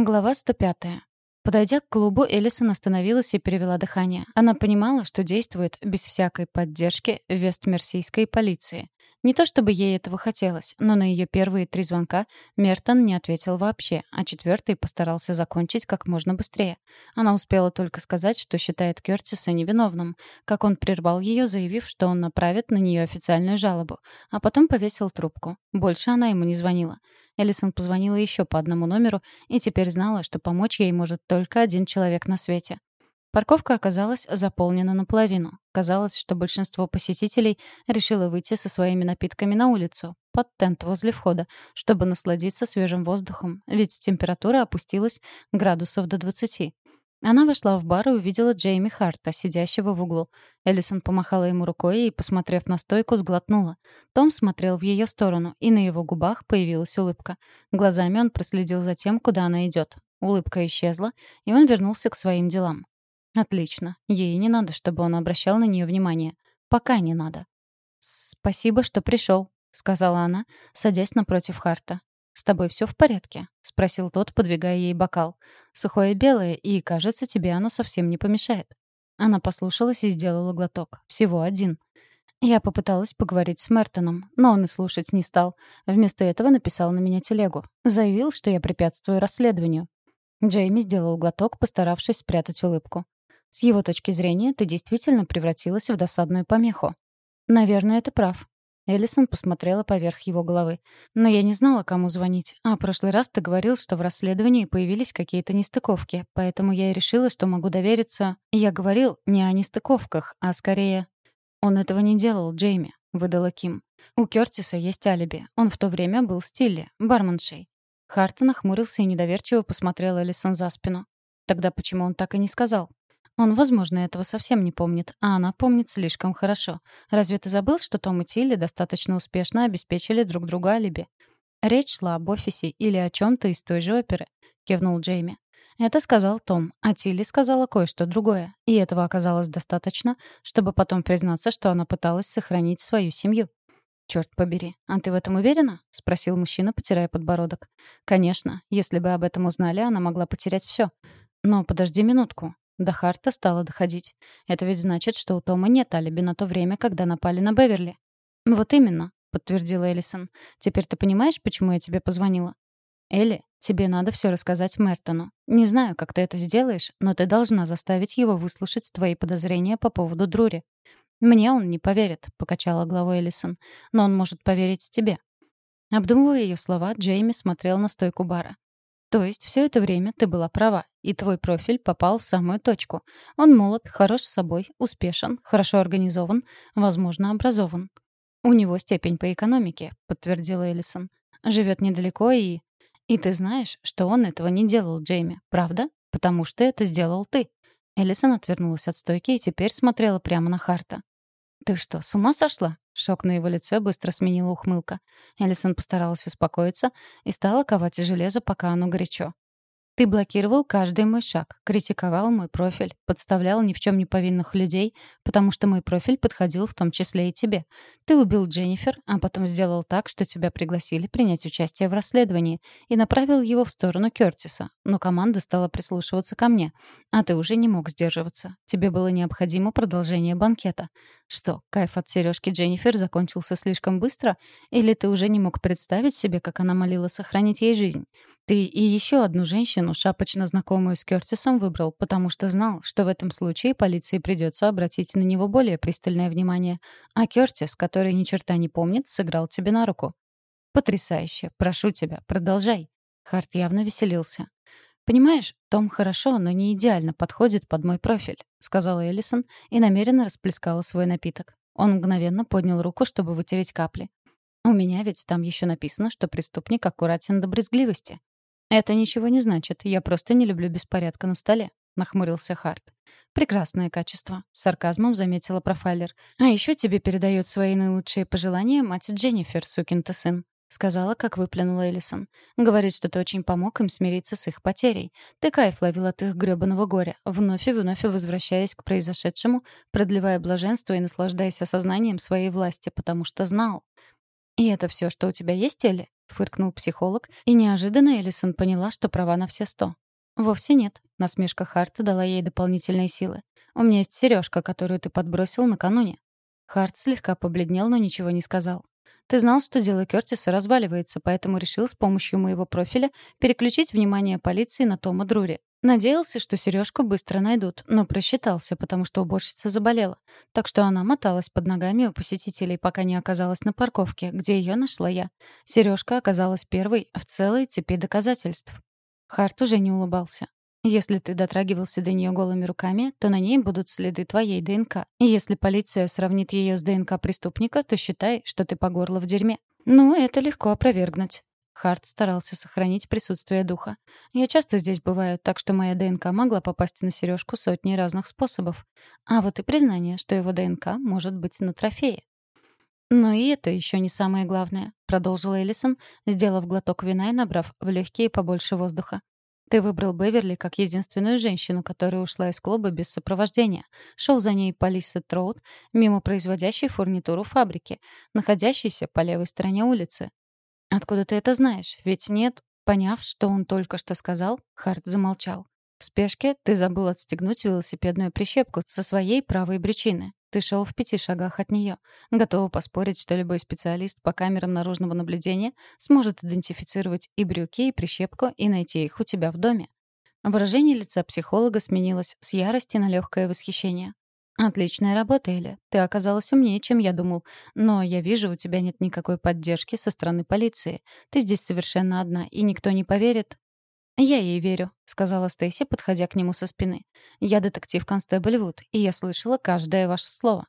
Глава 105. Подойдя к клубу, Элисон остановилась и перевела дыхание. Она понимала, что действует без всякой поддержки вестмерсийской полиции. Не то чтобы ей этого хотелось, но на ее первые три звонка Мертон не ответил вообще, а четвертый постарался закончить как можно быстрее. Она успела только сказать, что считает Кёртиса невиновным, как он прервал ее, заявив, что он направит на нее официальную жалобу, а потом повесил трубку. Больше она ему не звонила. Элисон позвонила еще по одному номеру и теперь знала, что помочь ей может только один человек на свете. Парковка оказалась заполнена наполовину. Казалось, что большинство посетителей решило выйти со своими напитками на улицу, под тент возле входа, чтобы насладиться свежим воздухом, ведь температура опустилась градусов до 20. Она вошла в бар и увидела Джейми Харта, сидящего в углу. Эллисон помахала ему рукой и, посмотрев на стойку, сглотнула. Том смотрел в ее сторону, и на его губах появилась улыбка. Глазами он проследил за тем, куда она идет. Улыбка исчезла, и он вернулся к своим делам. Отлично. Ей не надо, чтобы он обращал на нее внимание. Пока не надо. «Спасибо, что пришел», — сказала она, садясь напротив Харта. «С тобой все в порядке?» — спросил тот, подвигая ей бокал. «Сухое белое, и, кажется, тебе оно совсем не помешает». Она послушалась и сделала глоток. Всего один. Я попыталась поговорить с Мертоном, но он и слушать не стал. Вместо этого написал на меня телегу. Заявил, что я препятствую расследованию. Джейми сделал глоток, постаравшись спрятать улыбку. «С его точки зрения, ты действительно превратилась в досадную помеху». «Наверное, ты прав. Эллисон посмотрела поверх его головы. «Но я не знала, кому звонить. А в прошлый раз ты говорил, что в расследовании появились какие-то нестыковки, поэтому я и решила, что могу довериться. Я говорил не о нестыковках, а скорее...» «Он этого не делал, Джейми», — выдала Ким. «У Кёртиса есть алиби. Он в то время был с Тилли, барменшей». Хартон нахмурился и недоверчиво посмотрел Эллисон за спину. «Тогда почему он так и не сказал?» Он, возможно, этого совсем не помнит, а она помнит слишком хорошо. Разве ты забыл, что Том и Тилли достаточно успешно обеспечили друг другу алиби? Речь шла об офисе или о чем-то из той же оперы, кивнул Джейми. Это сказал Том, а Тилли сказала кое-что другое. И этого оказалось достаточно, чтобы потом признаться, что она пыталась сохранить свою семью. «Черт побери, а ты в этом уверена?» — спросил мужчина, потирая подбородок. «Конечно, если бы об этом узнали, она могла потерять все. Но подожди минутку. До Харта стало доходить. Это ведь значит, что у Тома нет алиби на то время, когда напали на Беверли. «Вот именно», — подтвердила Эллисон. «Теперь ты понимаешь, почему я тебе позвонила?» «Элли, тебе надо все рассказать Мертону. Не знаю, как ты это сделаешь, но ты должна заставить его выслушать твои подозрения по поводу Друри». «Мне он не поверит», — покачала головой Эллисон. «Но он может поверить тебе». Обдумывая ее слова, Джейми смотрел на стойку бара. То есть все это время ты была права, и твой профиль попал в самую точку. Он молод, хорош собой, успешен, хорошо организован, возможно, образован. У него степень по экономике, подтвердила Эллисон. Живет недалеко и... И ты знаешь, что он этого не делал, Джейми, правда? Потому что это сделал ты. Эллисон отвернулась от стойки и теперь смотрела прямо на Харта. «Ты что, с ума сошла?» Шок на его лице быстро сменила ухмылка. Элисон постаралась успокоиться и стала ковать железо, пока оно горячо. Ты блокировал каждый мой шаг, критиковал мой профиль, подставлял ни в чем не повинных людей, потому что мой профиль подходил в том числе и тебе. Ты убил Дженнифер, а потом сделал так, что тебя пригласили принять участие в расследовании и направил его в сторону Кёртиса. Но команда стала прислушиваться ко мне, а ты уже не мог сдерживаться. Тебе было необходимо продолжение банкета. Что, кайф от сережки Дженнифер закончился слишком быстро? Или ты уже не мог представить себе, как она молила сохранить ей жизнь? Ты и еще одну женщину, шапочно знакомую с Кёртисом, выбрал, потому что знал, что в этом случае полиции придется обратить на него более пристальное внимание. А Кёртис, который ни черта не помнит, сыграл тебе на руку. Потрясающе. Прошу тебя, продолжай. Харт явно веселился. «Понимаешь, Том хорошо, но не идеально подходит под мой профиль», — сказала Эллисон и намеренно расплескала свой напиток. Он мгновенно поднял руку, чтобы вытереть капли. «У меня ведь там еще написано, что преступник аккуратен до брезгливости. «Это ничего не значит. Я просто не люблю беспорядка на столе», — нахмурился Харт. «Прекрасное качество», — с сарказмом заметила профайлер. «А еще тебе передает свои наилучшие пожелания мать Дженнифер, сукин ты сын», — сказала, как выплюнула Элисон. «Говорит, что ты очень помог им смириться с их потерей. Ты кайф ловил от их грёбаного горя, вновь и вновь возвращаясь к произошедшему, продлевая блаженство и наслаждаясь осознанием своей власти, потому что знал, «И это все, что у тебя есть, Элли?» — фыркнул психолог, и неожиданно Элисон поняла, что права на все сто. «Вовсе нет», — насмешка Харта дала ей дополнительные силы. «У меня есть сережка, которую ты подбросил накануне». Харт слегка побледнел, но ничего не сказал. «Ты знал, что дело Кёртиса разваливается, поэтому решил с помощью моего профиля переключить внимание полиции на Тома Друри. Надеялся, что сережку быстро найдут, но просчитался, потому что уборщица заболела. Так что она моталась под ногами у посетителей, пока не оказалась на парковке, где ее нашла я. Сережка оказалась первой в целой цепи доказательств. Харт уже не улыбался. Если ты дотрагивался до нее голыми руками, то на ней будут следы твоей ДНК. И если полиция сравнит ее с ДНК преступника, то считай, что ты по горло в дерьме. Ну, это легко опровергнуть. Харт старался сохранить присутствие духа. «Я часто здесь бываю, так что моя ДНК могла попасть на сережку сотни разных способов. А вот и признание, что его ДНК может быть на трофее». «Но и это еще не самое главное», — продолжила Эллисон, сделав глоток вина и набрав в легкие побольше воздуха. «Ты выбрал Беверли как единственную женщину, которая ушла из клуба без сопровождения. Шел за ней по Лиссет Роуд, мимо производящей фурнитуру фабрики, находящейся по левой стороне улицы. «Откуда ты это знаешь? Ведь нет...» Поняв, что он только что сказал, Харт замолчал. «В спешке ты забыл отстегнуть велосипедную прищепку со своей правой брючины. Ты шел в пяти шагах от нее. Готова поспорить, что любой специалист по камерам наружного наблюдения сможет идентифицировать и брюки, и прищепку, и найти их у тебя в доме». Выражение лица психолога сменилось с ярости на легкое восхищение. «Отличная работа, Эля. Ты оказалась умнее, чем я думал. Но я вижу, у тебя нет никакой поддержки со стороны полиции. Ты здесь совершенно одна, и никто не поверит». «Я ей верю», — сказала Стейси, подходя к нему со спины. «Я детектив-констебль Вуд, и я слышала каждое ваше слово».